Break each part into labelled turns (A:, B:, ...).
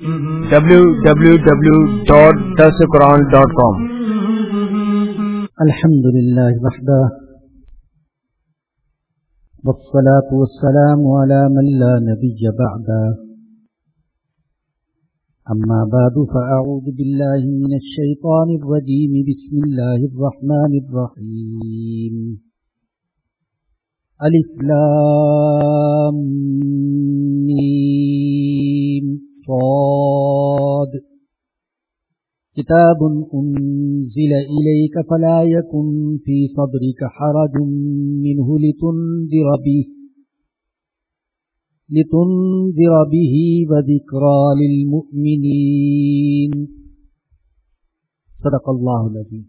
A: www.dasquran.com
B: الحمد لله وحده والصلاة والسلام على من لا نبي بعده أما بعد فأعوذ بالله من الشيطان الرجيم بسم الله الرحمن الرحيم ألف لام صاد كتاب أنزل إليك فلا يكن في صدرك حرج منه لتنذر به لتنذر به وذكرى للمؤمنين صدق الله العظيم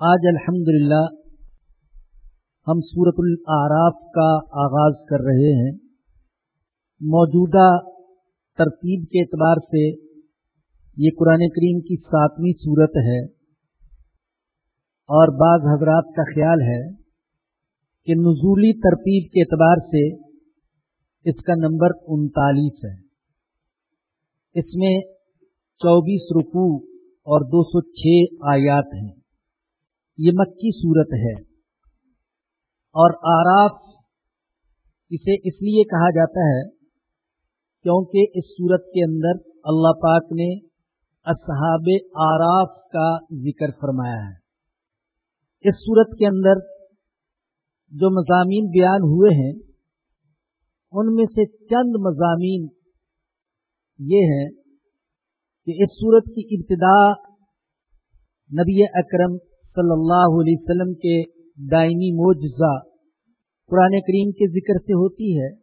B: آج الحمدللہ ہم سورت الاعراف کا آغاز کر رہے ہیں۔ موجودہ ترتیب کے اعتبار سے یہ قرآن کریم کی ساتویں صورت ہے اور بعض حضرات کا خیال ہے کہ نزولی ترتیب کے اعتبار سے اس کا نمبر انتالیس ہے۔ اس میں چوبیس رکوع اور دو سو چھ آیات ہیں۔ یہ مکی صورت ہے اور آراف اسے اس لیے کہا جاتا ہے کیونکہ اس صورت کے اندر اللہ پاک نے اصحاب آراف کا ذکر فرمایا ہے۔ اس صورت کے اندر جو مضامین بیان ہوئے ہیں، ان میں سے چند مضامین یہ ہیں کہ اس صورت کی ابتدا نبی اکرم صلی اللہ علیہ وسلم کے دائمی معجزہ قرآن کریم کے ذکر سے ہوتی ہے۔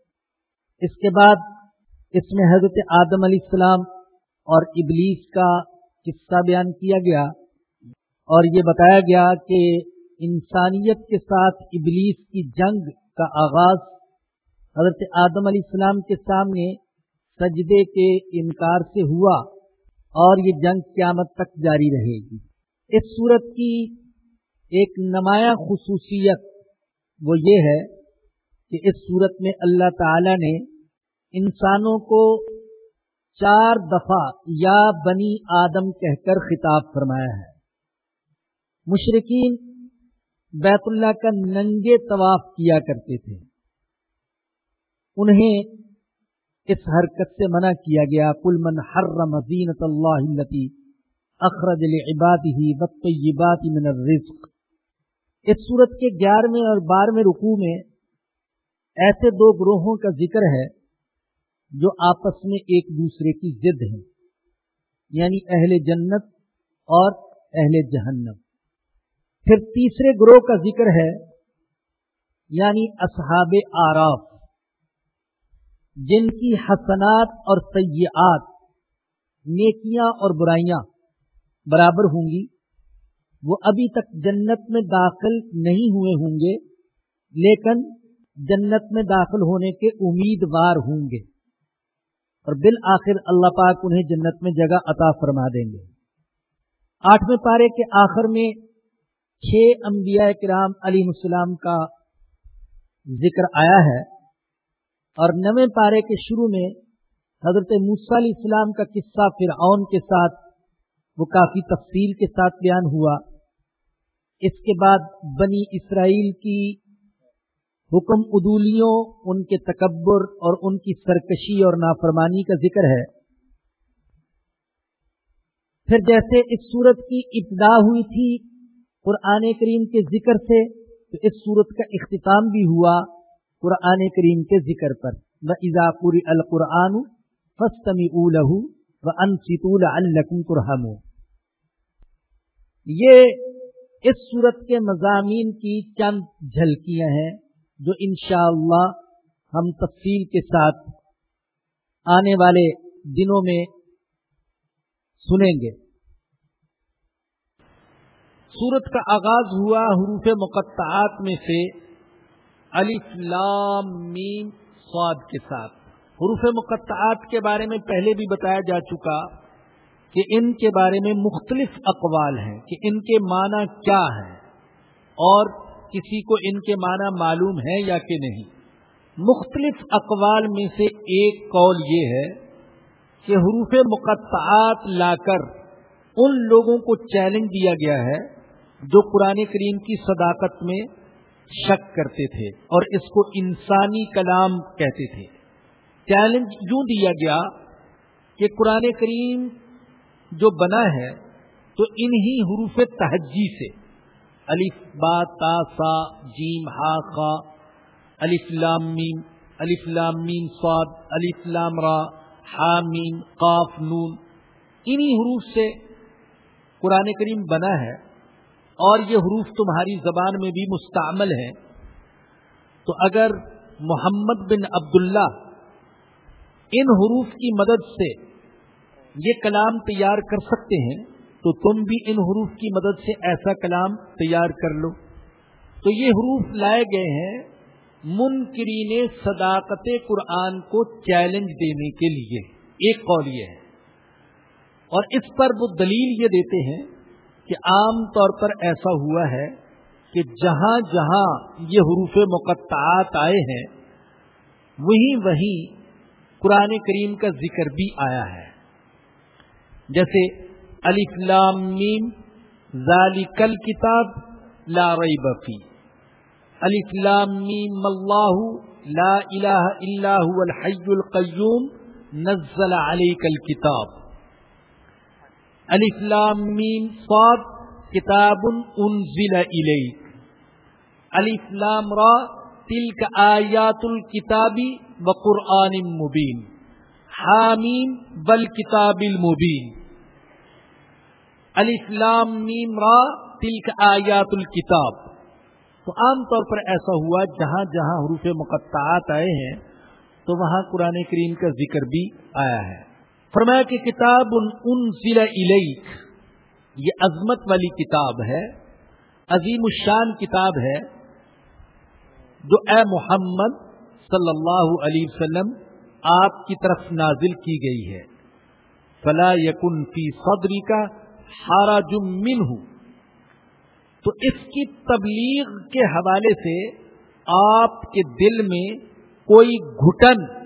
B: اس کے بعد اس میں حضرت آدم علیہ السلام اور ابلیس کا قصہ بیان کیا گیا اور یہ بتایا گیا کہ انسانیت کے ساتھ ابلیس کی جنگ کا آغاز حضرت آدم علیہ السلام کے سامنے سجدے کے انکار سے ہوا اور یہ جنگ قیامت تک جاری رہے گی۔ اس صورت کی ایک نمایاں خصوصیت وہ یہ ہے کہ اس صورت میں اللہ تعالی نے انسانوں کو چار دفعہ یا بنی آدم کہہ کر خطاب فرمایا ہے۔ مشرقین بیت اللہ کا ننگے طواف کیا کرتے تھے۔ انہیں اس حرکت سے منع کیا گیا کل من حرم زینت اللہ اخرج عباد ہی من الرزق۔ اس صورت کے گیارہویں اور بارہویں رکوع میں ایسے دو گروہوں کا ذکر ہے جو آپس میں ایک دوسرے کی ضد ہیں یعنی اہل جنت اور اہل جہنم۔ پھر تیسرے گروہ کا ذکر ہے یعنی اصحاب آراف، جن کی حسنات اور سیاحت نیکیاں اور برائیاں برابر ہوں گی۔ وہ ابھی تک جنت میں داخل نہیں ہوئے ہوں گے، لیکن جنت میں داخل ہونے کے امیدوار ہوں گے۔ اور بالآخر اللہ پاک انہیں جنت میں جگہ عطا فرما دیں گے۔ آٹھویں پارے کے آخر میں چھ انبیاء کرام علی السلام کا ذکر آیا ہے اور نویں پارے کے شروع میں حضرت موسیٰ علیہ السلام کا قصہ فرعون کے ساتھ وہ کافی تفصیل کے ساتھ بیان ہوا۔ اس کے بعد بنی اسرائیل کی حکم ادولیوں ان کے تکبر اور ان کی سرکشی اور نافرمانی کا ذکر ہے۔ پھر جیسے اس صورت کی ابتدا ہوئی تھی قرآن کریم کے ذکر سے، تو اس صورت کا اختتام بھی ہوا قرآن کریم کے ذکر پر۔ و اضاقر القرآن فستمی اولہ و انسطول الکم قرحم یہ اس صورت کے مضامین کی چند جھلکیاں ہیں۔ جو انشاءاللہ اللہ ہم تفصیل کے ساتھ آنے والے دنوں میں سنیں گے۔ سورت کا آغاز ہوا حروف مقطعات میں سے الف لام میم سواد کے ساتھ۔ حروف مقطعات کے بارے میں پہلے بھی بتایا جا چکا کہ ان کے بارے میں مختلف اقوال ہیں کہ ان کے معنی کیا ہیں اور کسی کو ان کے معنی معلوم ہے یا کہ نہیں۔ مختلف اقوال میں سے ایک قول یہ ہے کہ حروف مقطعات لا کر ان لوگوں کو چیلنج دیا گیا ہے جو قرآن کریم کی صداقت میں شک کرتے تھے اور اس کو انسانی کلام کہتے تھے۔ چیلنج یوں دیا گیا کہ قرآن کریم جو بنا ہے تو انہی حروف تہجی سے الف با تا سا جیم ہا خا الف لام میم الف لام میم سعد الف لام را حامیم قاف نون انہی حروف سے قرآن کریم بنا ہے اور یہ حروف تمہاری زبان میں بھی مستعمل ہیں تو اگر محمد بن عبداللہ ان حروف کی مدد سے یہ کلام تیار کر سکتے ہیں تو تم بھی ان حروف کی مدد سے ایسا کلام تیار کر لو۔ تو یہ حروف لائے گئے ہیں منکرین صداقت قرآن کو چیلنج دینے کے لیے۔ ایک قول یہ ہے۔ اور اس پر وہ دلیل یہ دیتے ہیں کہ عام طور پر ایسا ہوا ہے کہ جہاں جہاں یہ حروف مقطعات آئے ہیں، وہیں وہیں قرآن کریم کا ذکر بھی آیا ہے۔ جیسے میم، ذالکل کتاب لا ریب فی۔ میم، اللہ، لا الہ الا هو الحی القیوم، نزل علیک الکتاب۔ الفلام میم، صاد، کتاب انزل الیک۔ الفلام را، تلک آیات الکتابی و قرآن مبین۔ حامیم، بل کتاب المبین الفلام میم را تلک آیات الکتاب۔ تو عام طور پر ایسا ہوا، جہاں جہاں حروف مقطعات آئے ہیں، تو وہاں قرآن کریم کا ذکر بھی آیا ہے۔ فرمایا کہ کتاب ان ضلع یہ عظمت والی کتاب ہے، عظیم الشان کتاب ہے، جو اے محمد صلی اللہ علیہ وسلم آپ کی طرف نازل کی گئی ہے۔ فلا یقن فی صدری کا ہارا جمن ہوں تو اس کی تبلیغ کے حوالے سے آپ کے دل میں کوئی گھٹن،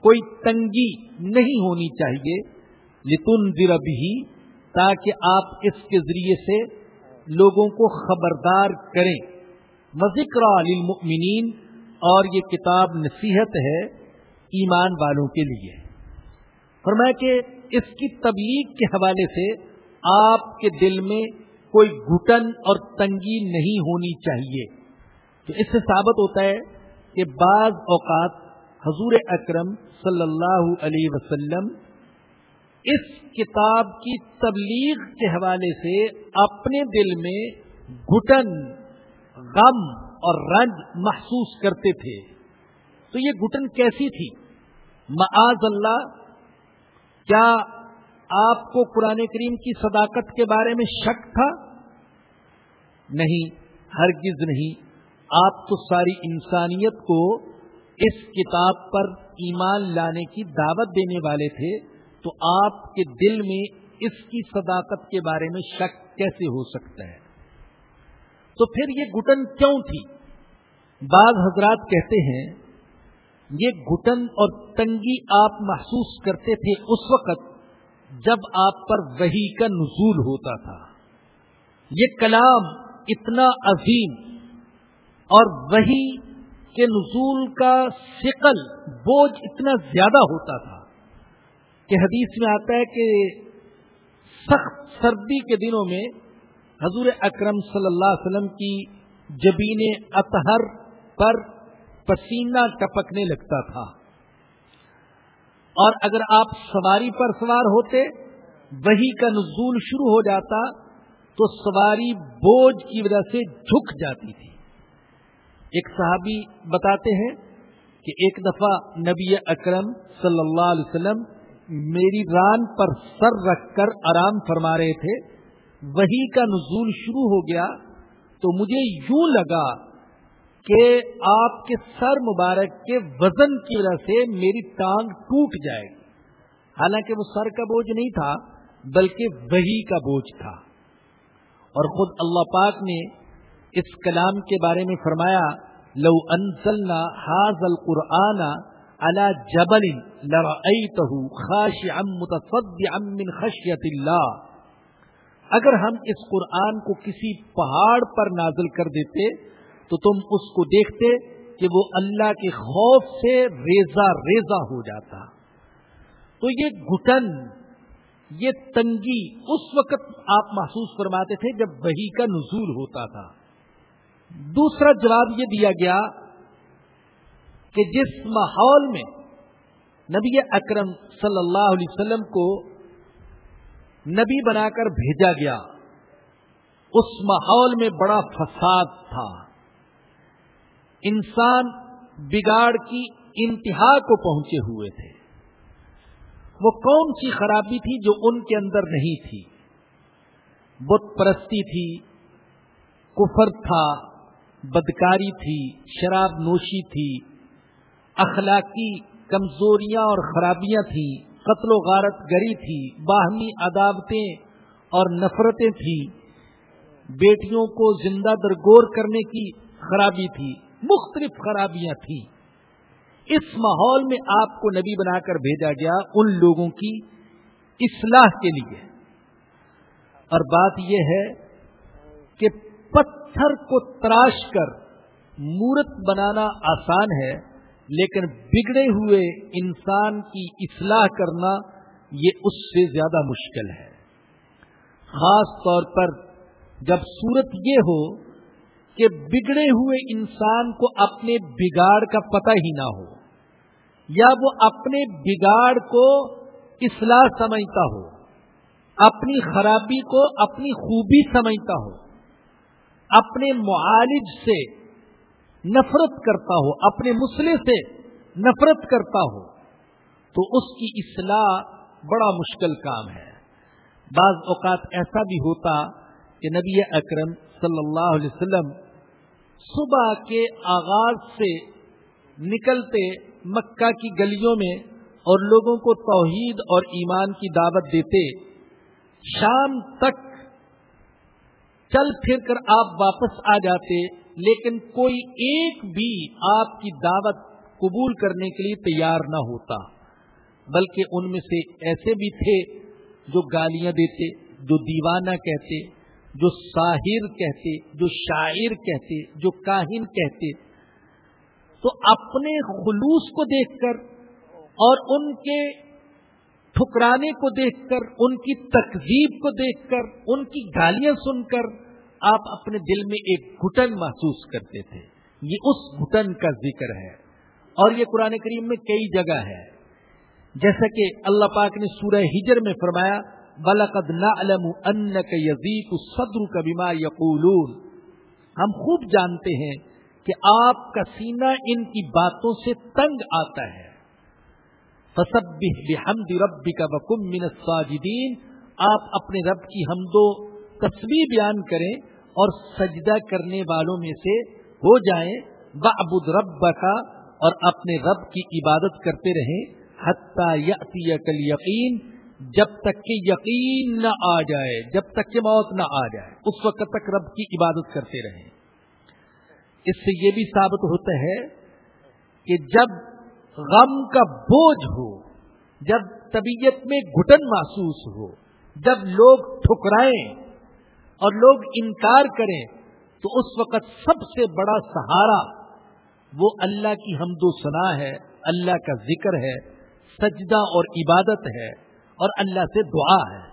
B: کوئی تنگی نہیں ہونی چاہیے۔ لتن بھی تاکہ آپ اس کے ذریعے سے لوگوں کو خبردار کریں۔ وزکر للمؤمنین اور یہ کتاب نصیحت ہے ایمان والوں کے لیے۔ فرمایا کہ اس کی تبلیغ کے حوالے سے آپ کے دل میں کوئی گھٹن اور تنگی نہیں ہونی چاہیے۔ تو اس سے ثابت ہوتا ہے کہ بعض اوقات حضور اکرم صلی اللہ علیہ وسلم اس کتاب کی تبلیغ کے حوالے سے اپنے دل میں گھٹن، غم اور رنج محسوس کرتے تھے۔ تو یہ گھٹن کیسی تھی؟ معاذ اللہ، کیا آپ کو قرآن کریم کی صداقت کے بارے میں شک تھا؟ نہیں، ہرگز نہیں۔ آپ تو ساری انسانیت کو اس کتاب پر ایمان لانے کی دعوت دینے والے تھے، تو آپ کے دل میں اس کی صداقت کے بارے میں شک کیسے ہو سکتا ہے؟ تو پھر یہ گٹن کیوں تھی؟ بعض حضرات کہتے ہیں، یہ گٹن اور تنگی آپ محسوس کرتے تھے اس وقت جب آپ پر وہی کا نزول ہوتا تھا۔ یہ کلام اتنا عظیم اور وہی کے نزول کا شکل بوجھ اتنا زیادہ ہوتا تھا کہ حدیث میں آتا ہے کہ سخت سردی کے دنوں میں حضور اکرم صلی اللہ علیہ وسلم کی جبین اطہر پر پسینہ ٹپکنے لگتا تھا۔ اور اگر آپ سواری پر سوار ہوتے، وہی کا نزول شروع ہو جاتا، تو سواری بوجھ کی وجہ سے جھک جاتی تھی۔ ایک صحابی بتاتے ہیں کہ ایک دفعہ نبی اکرم صلی اللہ علیہ وسلم میری ران پر سر رکھ کر آرام فرما رہے تھے، وہی کا نزول شروع ہو گیا، تو مجھے یوں لگا کہ آپ کے سر مبارک کے وزن کی وجہ سے میری ٹانگ ٹوٹ جائے گی۔ حالانکہ وہ سر کا بوجھ نہیں تھا، بلکہ وہی کا بوجھ تھا۔ اور خود اللہ پاک نے اس کلام کے بارے میں فرمایا، لو انزلنا حاض القرآن على جبل لرأيته خاشعا متصدعا من خشية الله اگر ہم اس قرآن کو کسی پہاڑ پر نازل کر دیتے تو تم اس کو دیکھتے کہ وہ اللہ کے خوف سے ریزا ریزا ہو جاتا۔ تو یہ گھٹن، یہ تنگی اس وقت آپ محسوس فرماتے تھے جب وہی کا نزول ہوتا تھا۔ دوسرا جواب یہ دیا گیا کہ جس ماحول میں نبی اکرم صلی اللہ علیہ وسلم کو نبی بنا کر بھیجا گیا، اس ماحول میں بڑا فساد تھا۔ انسان بگاڑ کی انتہا کو پہنچے ہوئے تھے۔ وہ کون سی خرابی تھی جو ان کے اندر نہیں تھی؟ بت پرستی تھی، کفر تھا، بدکاری تھی، شراب نوشی تھی، اخلاقی کمزوریاں اور خرابیاں تھیں، قتل و غارت گری تھی، باہمی عداوتیں اور نفرتیں تھیں۔ بیٹیوں کو زندہ درگور کرنے کی خرابی تھی۔ مختلف خرابیاں تھیں۔ اس ماحول میں آپ کو نبی بنا کر بھیجا گیا ان لوگوں کی اصلاح کے لیے۔ اور بات یہ ہے کہ پتھر کو تراش کر مورت بنانا آسان ہے، لیکن بگڑے ہوئے انسان کی اصلاح کرنا یہ اس سے زیادہ مشکل ہے۔ خاص طور پر جب صورت یہ ہو کہ بگڑے ہوئے انسان کو اپنے بگاڑ کا پتہ ہی نہ ہو، یا وہ اپنے بگاڑ کو اصلاح سمجھتا ہو، اپنی خرابی کو اپنی خوبی سمجھتا ہو، اپنے معالج سے نفرت کرتا ہو، اپنے مسئلے سے نفرت کرتا ہو، تو اس کی اصلاح بڑا مشکل کام ہے۔ بعض اوقات ایسا بھی ہوتا کہ نبی اکرم صلی اللہ علیہ وسلم صبح کے آغاز سے نکلتے مکہ کی گلیوں میں اور لوگوں کو توحید اور ایمان کی دعوت دیتے، شام تک چل پھر کر آپ واپس آ جاتے، لیکن کوئی ایک بھی آپ کی دعوت قبول کرنے کے لیے تیار نہ ہوتا۔ بلکہ ان میں سے ایسے بھی تھے جو گالیاں دیتے، جو دیوانہ کہتے جو ساحر کہتے جو شاعر کہتے جو کاہن کہتے تو اپنے خلوص کو دیکھ کر اور ان کے ٹھکرانے کو دیکھ کر، ان کی تقزیب کو دیکھ کر، ان کی گالیاں سن کر آپ اپنے دل میں ایک گھٹن محسوس کرتے تھے۔ یہ اس گھٹن کا ذکر ہے۔ اور یہ قرآن کریم میں کئی جگہ ہے۔ جیسا کہ اللہ پاک نے سورہ ہجر میں فرمایا بلقد نعلم انک یزیق صدر کا بیما یقولون۔ ہم خوب جانتے ہیں کہ آپ کا سینہ ان کی باتوں سے تنگ آتا ہے۔ فسبح بحمد ربک وکم من الساجدین۔ آپ اپنے رب کی حمد و تصویر بیان کریں اور سجدہ کرنے والوں میں سے ہو جائیں۔ ابود رب اور اپنے رب کی عبادت کرتے رہیں۔ حتیہ کل یقین جب تک کہ یقین نہ آ جائے، جب تک کہ موت نہ آ جائے، اس وقت تک رب کی عبادت کرتے رہیں۔ اس سے یہ بھی ثابت ہوتا ہے کہ جب غم کا بوجھ ہو، جب طبیعت میں گھٹن محسوس ہو، جب لوگ ٹھکرائیں اور لوگ انکار کریں، تو اس وقت سب سے بڑا سہارا وہ اللہ کی حمد و ثنا ہے، اللہ کا ذکر ہے، سجدہ اور عبادت ہے۔ اور اللہ سے دعا ہے۔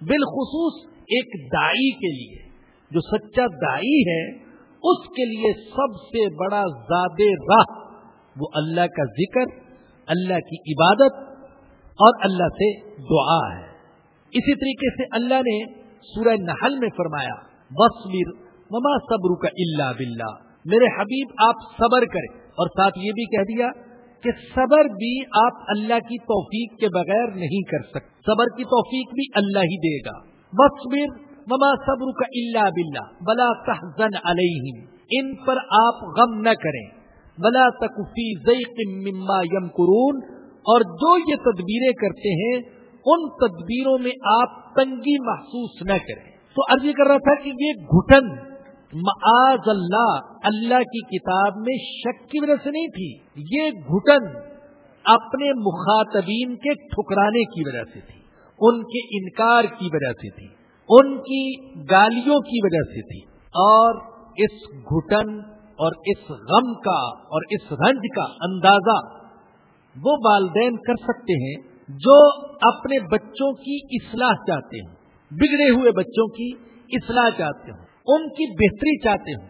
B: بالخصوص ایک دائی کے لیے۔ جو سچا دائی ہے، اس کے لیے سب سے بڑا زیادہ راہ۔ وہ اللہ کا ذکر، اللہ کی عبادت اور اللہ سے دعا ہے۔ اسی طریقے سے اللہ نے سورہ نحل میں فرمایا وسمر مما صبر کا اللہ بلّہ میرے حبیب، آپ صبر کریں۔ اور ساتھ یہ بھی کہہ دیا کہ صبر بھی آپ اللہ کی توفیق کے بغیر نہیں کر سکتے۔ صبر کی توفیق بھی اللہ ہی دے گا۔ وسمر مما صبر کا اللہ بلّہ بلا تحزن علیہم ان پر آپ غم نہ کریں۔ بلا تکفی ضیق مما یم اور جو یہ تدبیریں کرتے ہیں، ان تدبیروں میں آپ تنگی محسوس نہ کریں۔ تو عرض کر رہا تھا کہ یہ گھٹن معاذ اللہ اللہ کی کتاب میں شک کی وجہ سے نہیں تھی، یہ گھٹن اپنے مخاطبین کے ٹھکرانے کی وجہ سے تھی، ان کے انکار کی وجہ سے تھی، ان کی گالیوں کی وجہ سے تھی۔ اور اس گھٹن اور اس غم کا اور اس رنج کا اندازہ وہ والدین کر سکتے ہیں جو اپنے بچوں کی اصلاح چاہتے ہیں، بگڑے ہوئے بچوں کی اصلاح چاہتے ہوں ان کی بہتری چاہتے ہوں،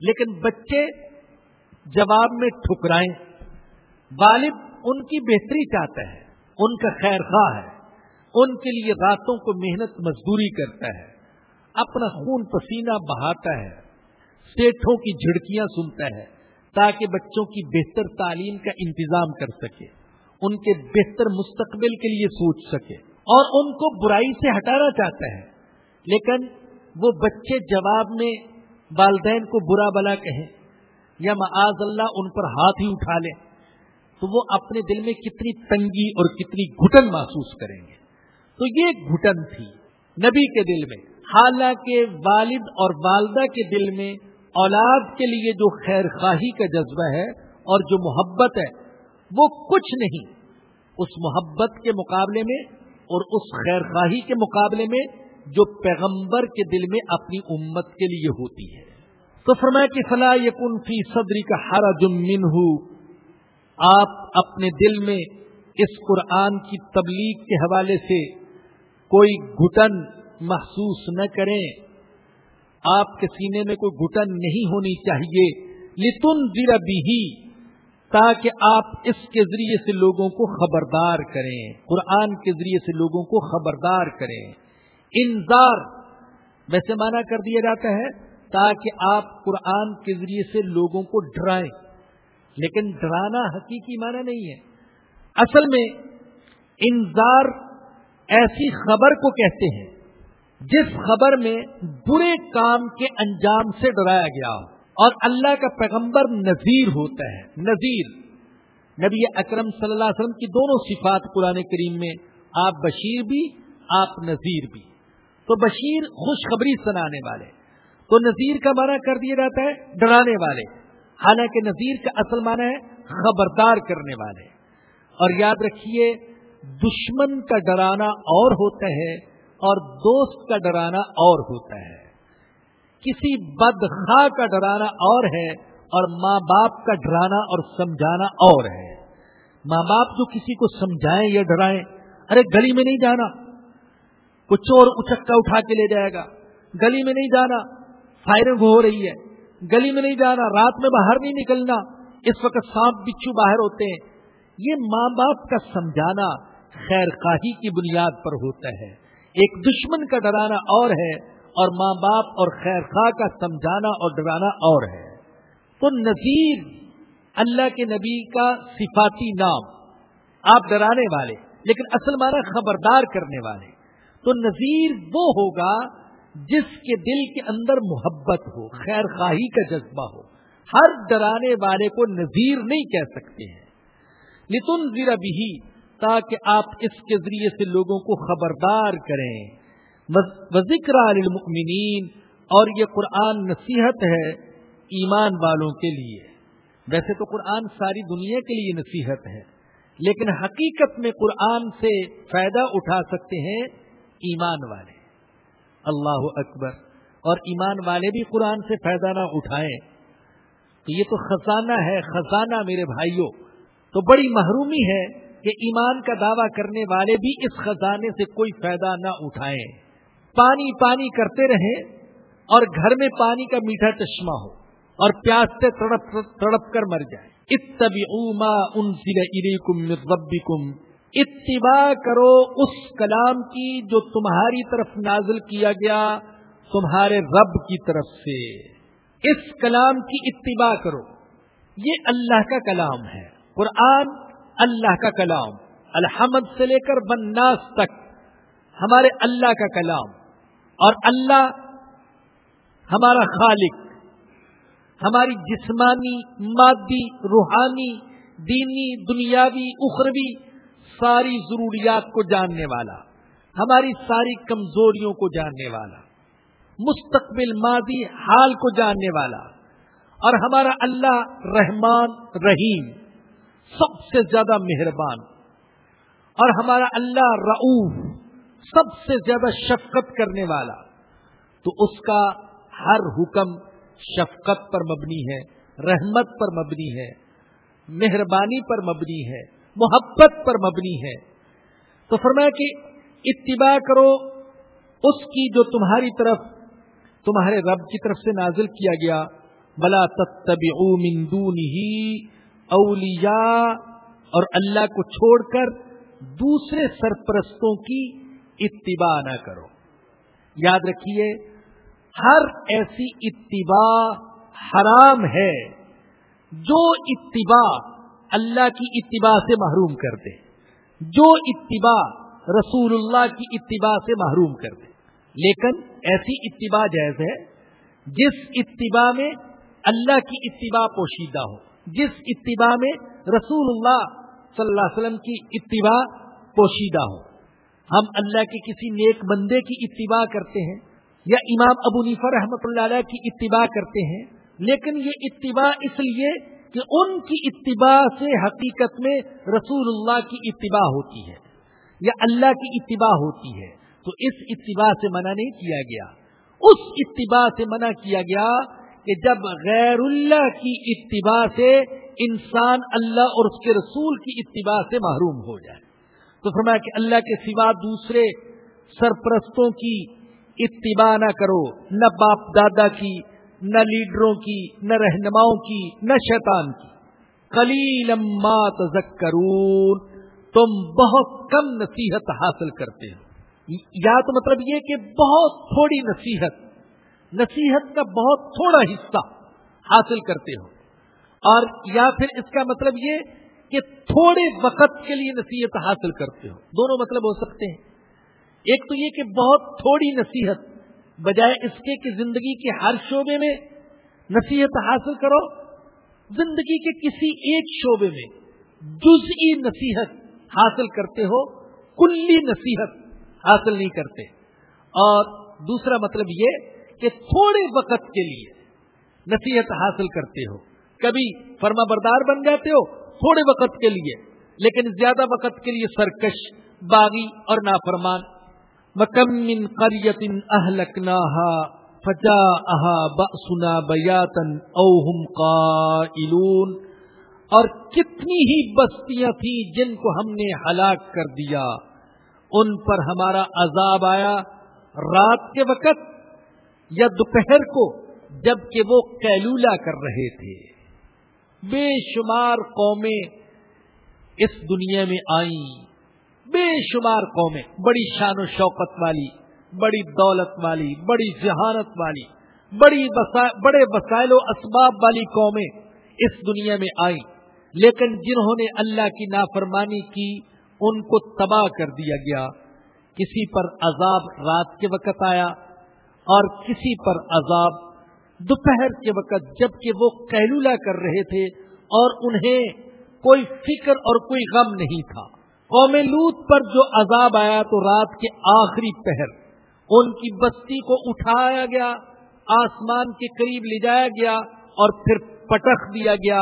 B: لیکن بچے جواب میں ٹھکرائیں۔ والد ان کی بہتری چاہتا ہے، ان کا خیر خواہ ہے۔ ان کے لیے راتوں کو محنت مزدوری کرتا ہے۔ اپنا خون پسینہ بہاتا ہے۔ سیٹھوں کی جھڑکیاں سنتا ہے، تاکہ بچوں کی بہتر تعلیم کا انتظام کر سکے، ان کے بہتر مستقبل کے لیے سوچ سکے۔ اور ان کو برائی سے ہٹانا چاہتا ہے، لیکن وہ بچے جواب میں والدین کو برا بلا کہیں یا معاذ اللہ ان پر ہاتھ ہی اٹھا لیں تو وہ اپنے دل میں کتنی تنگی اور کتنی گھٹن محسوس کریں گے۔ تو یہ گھٹن تھی نبی کے دل میں۔ حالانکہ والد اور والدہ کے دل میں اولاد کے لیے جو خیر خواہی کا جذبہ ہے اور جو محبت ہے، وہ کچھ نہیں۔ اس محبت کے مقابلے میں اور اس خیر خواہی کے مقابلے میں جو پیغمبر کے دل میں اپنی امت کے لیے ہوتی ہے۔ تو فرمایا کہ فلاح یقن فی صدری کا ہر جمن آپ اپنے دل میں اس قرآن کی تبلیغ کے حوالے سے کوئی گھٹن محسوس نہ کریں۔ آپ کے سینے میں کوئی گھٹن نہیں ہونی چاہیے۔ لتن زیرا بھی تاکہ آپ اس کے ذریعے سے لوگوں کو خبردار کریں۔ قرآن کے ذریعے سے لوگوں کو خبردار کریں۔ انذار ویسے مانا کر دیا جاتا ہے تاکہ آپ قرآن کے ذریعے سے لوگوں کو ڈرائیں۔ لیکن ڈرانا حقیقی معنی نہیں ہے۔ اصل میں انذار ایسی خبر کو کہتے ہیں جس خبر میں برے کام کے انجام سے ڈرایا گیا ہو۔ اور اللہ کا پیغمبر نذیر ہوتا ہے۔ نذیر۔ نبی اکرم صلی اللہ علیہ وسلم کی دونوں صفات قرآن کریم میں آپ بشیر بھی، آپ نذیر بھی۔ تو بشیر خوشخبری سنانے والے، تو نذیر کا معنی کر دیا جاتا ہے ڈرانے والے۔ حالانکہ نذیر کا اصل معنی ہے خبردار کرنے والے۔ اور یاد رکھیے، دشمن کا ڈرانا اور ہوتا ہے اور دوست کا ڈرانا اور ہوتا ہے۔ کسی بدخواہ کا ڈرانا اور ہے اور ماں باپ کا ڈرانا اور سمجھانا اور ہے۔ ماں باپ جو کسی کو سمجھائیں یا ڈرائیں، ارے گلی میں نہیں جانا۔ کچھ چور اچکا اٹھا کے لے جائے گا۔ گلی میں نہیں جانا، فائرنگ ہو رہی ہے۔ گلی میں نہیں جانا، رات میں باہر نہیں نکلنا۔ اس وقت سانپ بچھو باہر ہوتے ہیں۔ یہ ماں باپ کا سمجھانا خیر خواہی کی بنیاد پر ہوتا ہے۔ ایک دشمن کا ڈرانا اور ہے اور ماں باپ اور خیر خواہ کا سمجھانا اور ڈرانا اور ہے۔ تو نذیر، اللہ کے نبی کا صفاتی نام، آپ ڈرانے والے، لیکن اصل مانا خبردار کرنے والے۔ تو نذیر وہ ہوگا جس کے دل کے اندر محبت ہو، خیر خواہی کا جذبہ ہو۔ ہر ڈرانے والے کو نذیر نہیں کہہ سکتے ہیں۔ لتن زیرا بھی تاکہ آپ اس کے ذریعے سے لوگوں کو خبردار کریں۔ ذکر للمؤمنین اور یہ قرآن نصیحت ہے ایمان والوں کے لیے۔ ویسے تو قرآن ساری دنیا کے لیے نصیحت ہے، لیکن حقیقت میں قرآن سے فائدہ اٹھا سکتے ہیں ایمان والے۔ اللہ اکبر۔ اور ایمان والے بھی قرآن سے فائدہ نہ اٹھائیں۔ تو یہ تو خزانہ ہے، خزانہ میرے بھائیوں۔ تو بڑی محرومی ہے کہ ایمان کا دعویٰ کرنے والے بھی اس خزانے سے کوئی فائدہ نہ اٹھائیں۔ پانی پانی کرتے رہیں اور گھر میں پانی کا میٹھا چشمہ ہو اور پیاس سے تڑپ تڑپ کر مر جائے اتباع کرو اس کلام کی جو تمہاری طرف نازل کیا گیا، تمہارے رب کی طرف سے۔ اس کلام کی اتباع کرو۔ یہ اللہ کا کلام ہے۔ قرآن اللہ کا کلام۔ الحمد سے لے کر بناس تک ہمارے اللہ کا کلام۔ اور اللہ ہمارا خالق، ہماری جسمانی، مادی، روحانی، دینی، دنیاوی، اخروی ساری ضروریات کو جاننے والا، ہماری ساری کمزوریوں کو جاننے والا، مستقبل مادی حال کو جاننے والا، اور ہمارا اللہ رحمان رحیم سب سے زیادہ مہربان، اور ہمارا اللہ رعوف سب سے زیادہ شفقت کرنے والا، تو اس کا ہر حکم شفقت پر مبنی ہے، رحمت پر مبنی ہے، مہربانی پر مبنی ہے محبت پر مبنی ہے۔ تو فرمایا کہ اتباع کرو، اس کی جو تمہاری طرف، تمہارے رب کی طرف سے نازل کیا گیا۔ بلا من دونه اولیاء، اور اللہ کو چھوڑ کر دوسرے سرپرستوں کی اتباع نہ کرو۔ یاد رکھیے، ہر ایسی اتباع حرام ہے۔ جو اتباع اللہ کی اتباع سے محروم کر دے۔ جو اتباع رسول اللہ کی اتباع سے محروم کر دے۔ لیکن ایسی اتباع جائز ہے جس اتباع میں اللہ کی اتباع پوشیدہ ہو۔ جس اتباع میں رسول اللہ صلی اللہ علیہ وسلم کی اتباع پوشیدہ ہو۔ ہم اللہ کے کسی نیک بندے کی اتباع کرتے ہیں یا امام ابو نیفا رحمۃ اللہ علیہ کی اتباع کرتے ہیں، لیکن یہ اتباع اس لیے کہ ان کی اتباع سے حقیقت میں رسول اللہ کی اتباع ہوتی ہے یا اللہ کی اتباع ہوتی ہے، تو اس اتباع سے منع نہیں کیا گیا۔ اس اتباع سے منع کیا گیا کہ جب غیر اللہ کی اتباع سے انسان اللہ اور اس کے رسول کی اتباع سے محروم ہو جائے۔ تو فرمایا کہ اللہ کے سوا دوسرے سرپرستوں کی اتباع نہ کرو، نہ باپ دادا کی نہ لیڈروں کی، نہ رہنماؤں کی، نہ شیطان کی۔ کلیل تذکرون، تم بہت کم نصیحت حاصل کرتے ہو۔ یا تو مطلب یہ کہ بہت تھوڑی نصیحت نصیحت کا بہت تھوڑا حصہ حاصل کرتے ہو۔ اور یا پھر اس کا مطلب یہ کہ تھوڑے وقت کے لیے نصیحت حاصل کرتے ہو۔ دونوں مطلب ہو سکتے ہیں۔ ایک تو یہ کہ بہت تھوڑی نصیحت بجائے اس کے کہ زندگی کے ہر شعبے میں نصیحت حاصل کرو، زندگی کے کسی ایک شعبے میں جزئی نصیحت حاصل کرتے ہو، کلی نصیحت حاصل نہیں کرتے۔ اور دوسرا مطلب یہ کہ تھوڑے وقت کے لیے نصیحت حاصل کرتے ہو۔ کبھی فرما بردار بن جاتے ہو تھوڑے وقت کے لیے، لیکن زیادہ وقت کے لیے سرکش، باغی اور نافرمان مکم قریت اہلکناہا فجا اہا بسنا بیاتن اوہم قائلون اور کتنی ہی بستیاں تھیں جن کو ہم نے ہلاک کر دیا، ان پر ہمارا عذاب آیا۔ رات کے وقت یا دوپہر کو جبکہ وہ کیلولا کر رہے تھے۔ بے شمار قومیں اس دنیا میں آئیں۔ بے شمار قومیں، بڑی شان و شوقت والی، بڑی دولت والی، بڑی ذہانت والی، بڑی بڑے وسائل و اسباب والی قومیں اس دنیا میں آئیں۔ لیکن جنہوں نے اللہ کی نافرمانی کی، ان کو تباہ کر دیا گیا۔ کسی پر عذاب رات کے وقت آیا اور کسی پر عذاب دوپہر کے وقت جبکہ وہ کیلولا کر رہے تھے اور انہیں کوئی فکر اور کوئی غم نہیں تھا۔ قوم لوت پر جو عذاب آیا تو رات کے آخری پہر، ان کی بستی کو اٹھایا گیا، آسمان کے قریب لے جایا گیا اور پھر پٹخ دیا گیا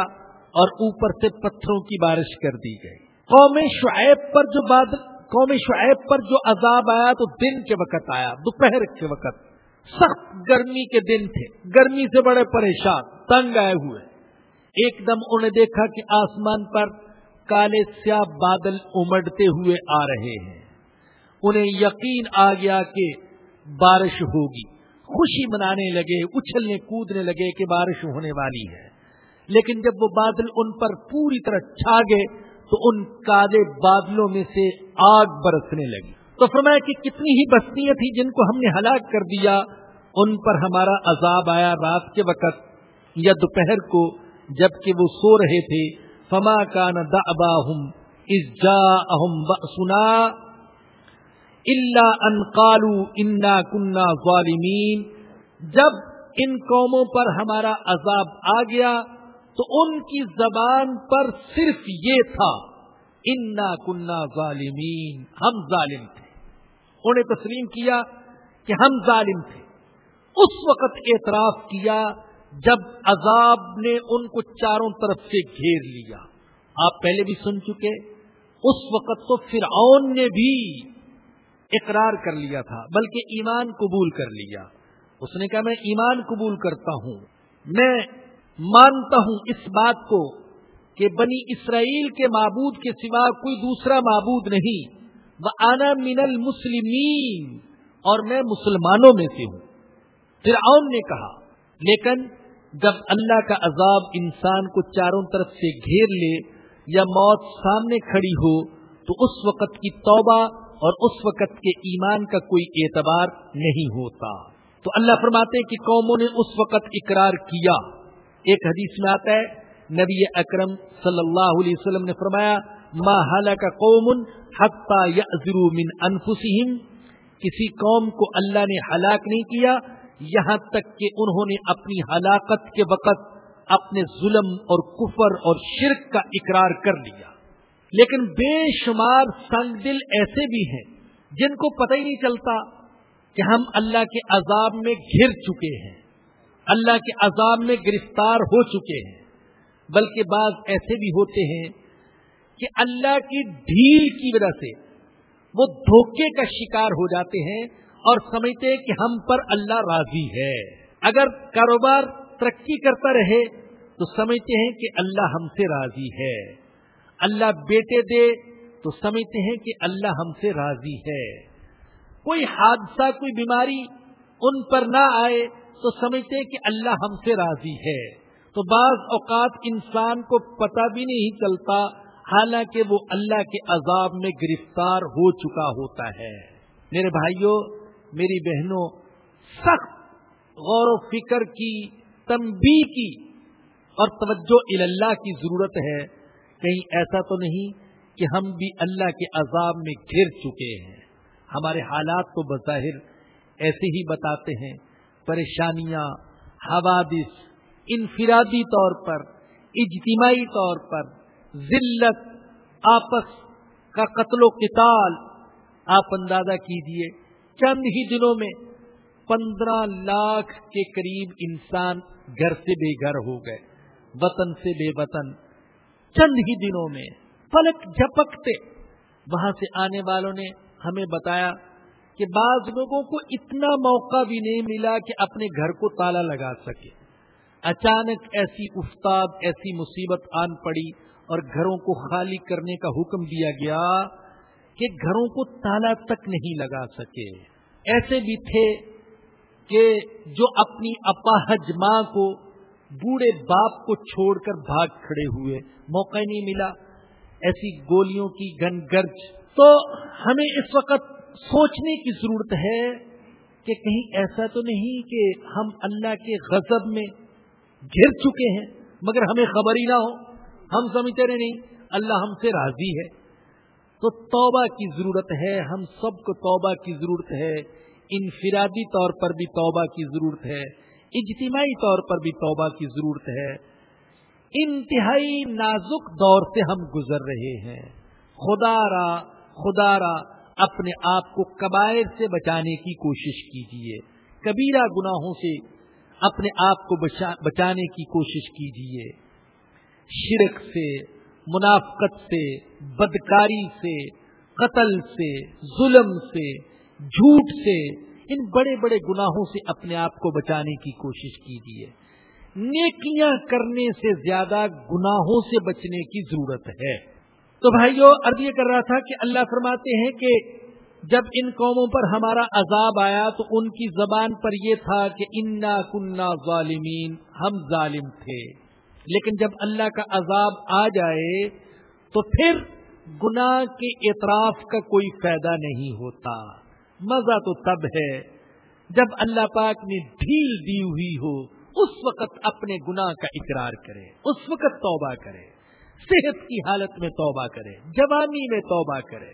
B: اور اوپر سے پتھروں کی بارش کر دی گئی۔ قوم شعیب پر جو بادل قوم شعیب پر جو عذاب آیا تو دن کے وقت آیا، دوپہر کے وقت۔ سخت گرمی کے دن تھے، گرمی سے بڑے پریشان، تنگ آئے ہوئے۔ ایک دم انہیں دیکھا کہ آسمان پر کالے سیاہ بادل امڑتے ہوئے آ رہے ہیں۔ انہیں یقین آ گیا کہ بارش ہوگی۔ خوشی منانے لگے، اچھلنے، کودنے لگے کہ بارش ہونے والی ہے۔ لیکن جب وہ بادل ان پر پوری طرح چھا گئے، تو ان کالے بادلوں میں سے آگ برسنے لگی۔ تو فرمایا کہ کتنی ہی بستیاں تھیں جن کو ہم نے ہلاک کر دیا، ان پر ہمارا عذاب آیا۔ رات کے وقت یا دوپہر کو جبکہ وہ سو رہے تھے فما کا نہ دا ابا ہم اس جا اہم سنا اللہ ان کالو انا کنہ ظالمین جب ان قوموں پر ہمارا عذاب آ گیا تو ان کی زبان پر صرف یہ تھا انا کنہ ظالمین ہم ظالم تھے۔ انہیں تسلیم کیا کہ ہم ظالم تھے۔ اس وقت اعتراف کیا جب عذاب نے ان کو چاروں طرف سے گھیر لیا۔ آپ پہلے بھی سن چکے، اس وقت تو فرعون نے بھی اقرار کر لیا تھا، بلکہ ایمان قبول کر لیا۔ اس نے کہا، میں ایمان قبول کرتا ہوں۔ میں مانتا ہوں اس بات کو کہ بنی اسرائیل کے معبود کے سوا کوئی دوسرا معبود نہیں۔ وہ آنا من المسلمین، اور میں مسلمانوں میں سے ہوں۔ فرعون نے کہا، لیکن جب اللہ کا عذاب انسان کو چاروں طرف سے گھیر لے یا موت سامنے کھڑی ہو، تو اس وقت کی توبہ اور اس وقت کے ایمان کا کوئی اعتبار نہیں ہوتا۔ تو اللہ فرماتے کہ قوموں نے اس وقت اقرار کیا۔ ایک حدیث میں آتا ہے، نبی اکرم صلی اللہ علیہ وسلم نے فرمایا، ما کا قوم من انفسهم کسی قوم کو اللہ نے ہلاک نہیں کیا یہاں تک کہ انہوں نے اپنی ہلاکت کے وقت اپنے ظلم اور کفر اور شرک کا اقرار کر لیا۔ لیکن بے شمار سنگ دل ایسے بھی ہیں جن کو پتہ ہی نہیں چلتا کہ ہم اللہ کے عذاب میں گھر چکے ہیں، اللہ کے عذاب میں گرفتار ہو چکے ہیں۔ بلکہ بعض ایسے بھی ہوتے ہیں کہ اللہ کی ڈھیل کی وجہ سے وہ دھوکے کا شکار ہو جاتے ہیں اور سمجھتے ہیں کہ ہم پر اللہ راضی ہے۔ اگر کاروبار ترقی کرتا رہے، تو سمجھتے ہیں کہ اللہ ہم سے راضی ہے۔ اللہ بیٹے دے، تو سمجھتے ہیں کہ اللہ ہم سے راضی ہے۔ کوئی حادثہ، کوئی بیماری ان پر نہ آئے، تو سمجھتے ہیں کہ اللہ ہم سے راضی ہے۔ تو بعض اوقات انسان کو پتہ بھی نہیں چلتا، حالانکہ وہ اللہ کے عذاب میں گرفتار ہو چکا ہوتا ہے۔ میرے بھائیوں میری بہنوں، سخت غور و فکر کی تنبی کی اور توجہ اللہ کی ضرورت ہے۔ کہیں ایسا تو نہیں کہ ہم بھی اللہ کے عذاب میں گر چکے ہیں۔ ہمارے حالات تو بظاہر ایسے ہی بتاتے ہیں۔ پریشانیاں، حوادث، انفرادی طور پر، اجتماعی طور پر، ذلت، آپس کا قتل و قتال۔ آپ اندازہ کیجیے چند ہی دنوں میں پندرہ لاکھ کے قریب انسان گھر سے بے گھر ہو گئے، وطن سے بے وطن۔ چند ہی دنوں میں پلک جھپکتے۔ وہاں سے آنے والوں نے ہمیں بتایا کہ بعض لوگوں کو اتنا موقع بھی نہیں ملا کہ اپنے گھر کو تالا لگا سکے۔ اچانک ایسی استاد ایسی مصیبت آن پڑی اور گھروں کو خالی کرنے کا حکم دیا گیا کہ گھروں کو تالا تک نہیں لگا سکے۔ ایسے بھی تھے کہ جو اپنی اپاہج ماں کو بوڑھے باپ کو چھوڑ کر بھاگ کھڑے ہوئے موقع نہیں ملا، ایسی گولیوں کی گن گرج۔ تو ہمیں اس وقت سوچنے کی ضرورت ہے کہ کہیں ایسا تو نہیں کہ ہم اللہ کے غضب میں گر چکے ہیں، مگر ہمیں خبر ہی نہ ہو۔ ہم سمجھتے رہے نہیں، اللہ ہم سے راضی ہے۔ تو توبہ کی ضرورت ہے، ہم سب کو توبہ کی ضرورت ہے۔ انفرادی طور پر بھی توبہ کی ضرورت ہے، اجتماعی طور پر بھی توبہ کی ضرورت ہے۔ انتہائی نازک دور سے ہم گزر رہے ہیں۔ خدا را خدا را، اپنے آپ کو قبائر سے بچانے کی کوشش کیجیے کبیرہ گناہوں سے اپنے آپ کو بچانے کی کوشش کیجیے شرک سے منافقت سے، بدکاری سے، قتل سے، ظلم سے، جھوٹ سے، ان بڑے بڑے گناہوں سے اپنے آپ کو بچانے کی کوشش کیجیے۔ نیکیاں کرنے سے زیادہ گناہوں سے بچنے کی ضرورت ہے۔ تو بھائیو، عرض یہ کر رہا تھا کہ اللہ فرماتے ہیں کہ جب ان قوموں پر ہمارا عذاب آیا تو ان کی زبان پر یہ تھا کہ انا کننا ظالمین، ہم ظالم تھے۔ لیکن جب اللہ کا عذاب آ جائے تو پھر گناہ کے اعتراف کا کوئی فائدہ نہیں ہوتا۔ مزہ تو تب ہے جب اللہ پاک نے ڈھیل دی ہوئی ہو، اس وقت اپنے گناہ کا اقرار کرے، اس وقت توبہ کرے، صحت کی حالت میں توبہ کرے، جوانی میں توبہ کرے،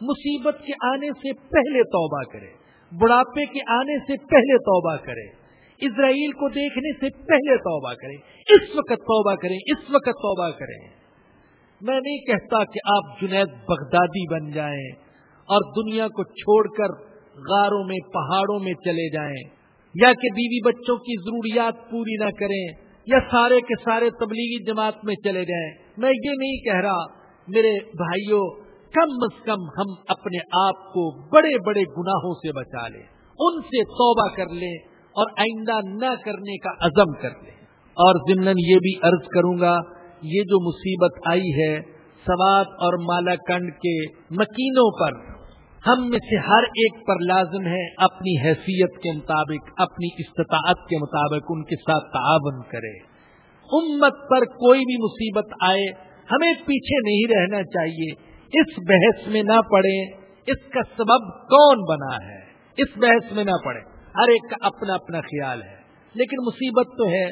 B: مصیبت کے آنے سے پہلے توبہ کرے، بڑھاپے کے آنے سے پہلے توبہ کرے۔ اسرائیل کو دیکھنے سے پہلے توبہ کرے اس وقت توبہ کریں، اس وقت توبہ کریں۔ میں نہیں کہتا کہ آپ جنید بغدادی بن جائیں اور دنیا کو چھوڑ کر غاروں میں، پہاڑوں میں چلے جائیں، یا کہ بیوی بچوں کی ضروریات پوری نہ کریں، یا سارے کے سارے تبلیغی جماعت میں چلے جائیں۔ میں یہ نہیں کہہ رہا، میرے بھائیوں کم از کم ہم اپنے آپ کو بڑے بڑے گناہوں سے بچا لیں، ان سے توبہ کر لیں۔ اور آئندہ نہ کرنے کا عزم کر لیں اور ضمن یہ بھی عرض کروں گا، یہ جو مصیبت آئی ہے، سوات اور مالا کنڈ کے مکینوں پر، ہم میں سے ہر ایک پر لازم ہے اپنی حیثیت کے مطابق، اپنی استطاعت کے مطابق ان کے ساتھ تعاون کرے۔ امت پر کوئی بھی مصیبت آئے، ہمیں پیچھے نہیں رہنا چاہیے۔ اس بحث میں نہ پڑے اس کا سبب کون بنا ہے؟ اس بحث میں نہ پڑے ہر ایک کا اپنا اپنا خیال ہے۔ لیکن مصیبت تو ہے۔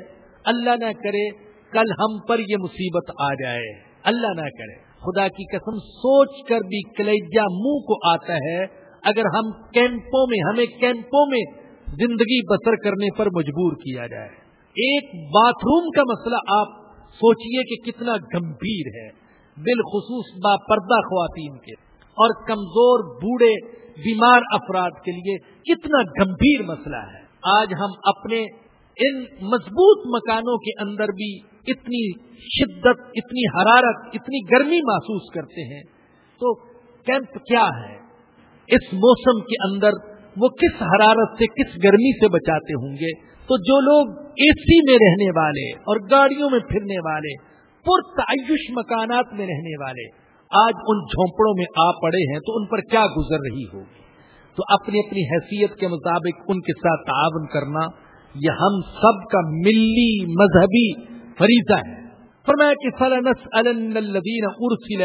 B: اللہ نہ کرے کل ہم پر یہ مصیبت آ جائے۔ اللہ نہ کرے۔ خدا کی قسم سوچ کر بھی کلیجا منہ کو آتا ہے۔ اگر ہم کیمپوں میں، ہمیں کیمپوں میں زندگی بسر کرنے پر مجبور کیا جائے۔ ایک باتھ روم کا مسئلہ آپ سوچئے کہ کتنا گمبھیر ہے۔ بالخصوص با پردہ خواتین کے۔ اور کمزور بوڑھے بیمار افراد کے لیے کتنا گمبھیر مسئلہ ہے۔ آج ہم اپنے ان مضبوط مکانوں کے اندر بھی اتنی شدت، اتنی حرارت، اتنی گرمی محسوس کرتے ہیں۔ تو کیمپ کیا ہے؟ اس موسم کے اندر وہ کس حرارت سے، کس گرمی سے بچاتے ہوں گے؟ تو جو لوگ اے سی میں رہنے والے اور گاڑیوں میں پھرنے والے، پرتعیش مکانات میں رہنے والے آج ان جھونپڑوں میں آ پڑے ہیں تو ان پر کیا گزر رہی ہوگی؟ تو اپنی اپنی حیثیت کے مطابق ان کے ساتھ تعاون کرنا، یہ ہم سب کا ملی مذہبی فریضہ ہے۔ فرمایا کہ فلنس الدین ارسل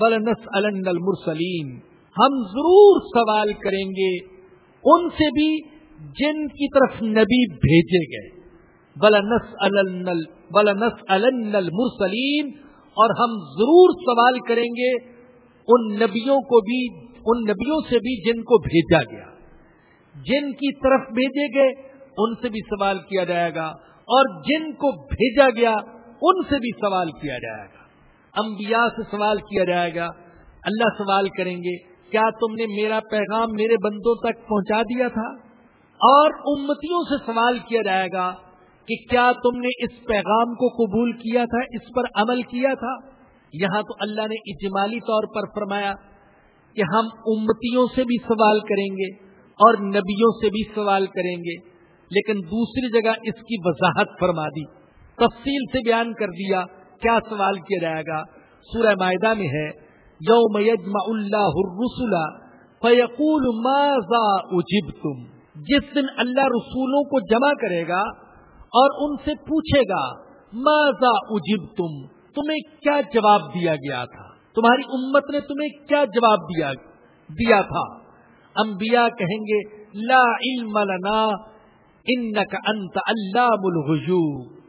B: بلنس المرسلین ہم ضرور سوال کریں گے، ان سے بھی جن کی طرف نبی بھیجے گئے۔ بلنس المرسلین اور ہم ضرور سوال کریں گے ان نبیوں کو بھی، ان نبیوں سے بھی جن کو بھیجا گیا۔ جن کی طرف بھیجے گئے، ان سے بھی سوال کیا جائے گا۔ اور جن کو بھیجا گیا، ان سے بھی سوال کیا جائے گا۔ انبیاء سے سوال کیا جائے گا۔ اللہ سوال کریں گے، کیا تم نے میرا پیغام میرے بندوں تک پہنچا دیا تھا؟ اور امتیوں سے سوال کیا جائے گا کہ کیا تم نے اس پیغام کو قبول کیا تھا، اس پر عمل کیا تھا؟ یہاں تو اللہ نے اجمالی طور پر فرمایا کہ ہم امتیوں سے بھی سوال کریں گے اور نبیوں سے بھی سوال کریں گے، لیکن دوسری جگہ اس کی وضاحت فرما دی، تفصیل سے بیان کر دیا کیا سوال کیا جائے گا۔ سورہ معدہ میں ہے، یوم یجمع اللہ الرسل فیقول ماذا اجبتم۔ جس دن اللہ رسولوں کو جمع کرے گا اور ان سے پوچھے گا ماضا اجب تم تمہیں کیا جواب دیا گیا تھا؟ تمہاری امت نے تمہیں کیا جواب دیا دیا تھا؟ انبیاء کہیں گے، لا علم لنا انت اللہ الغیوب.